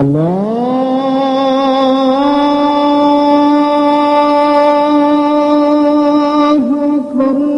Allah أكبر.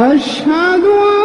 أشهد أن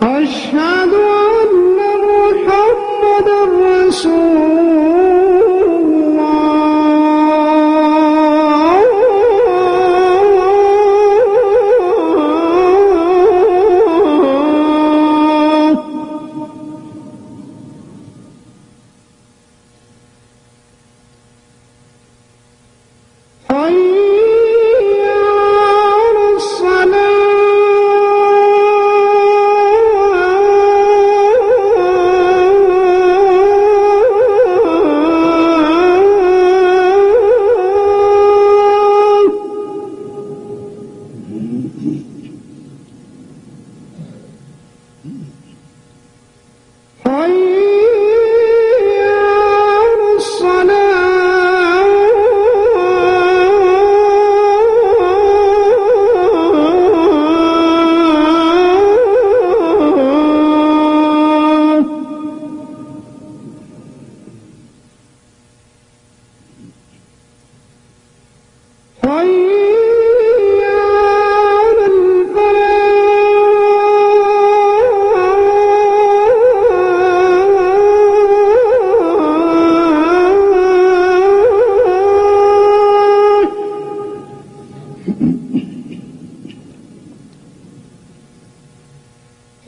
Aşağı Mm-hmm.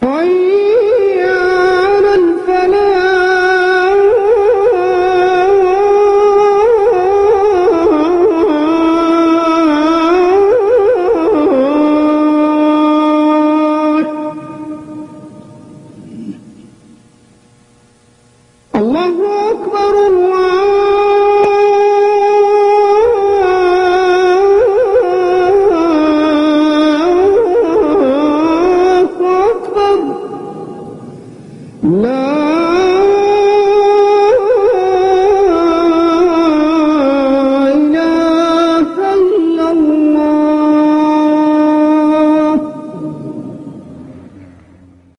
Oi? No!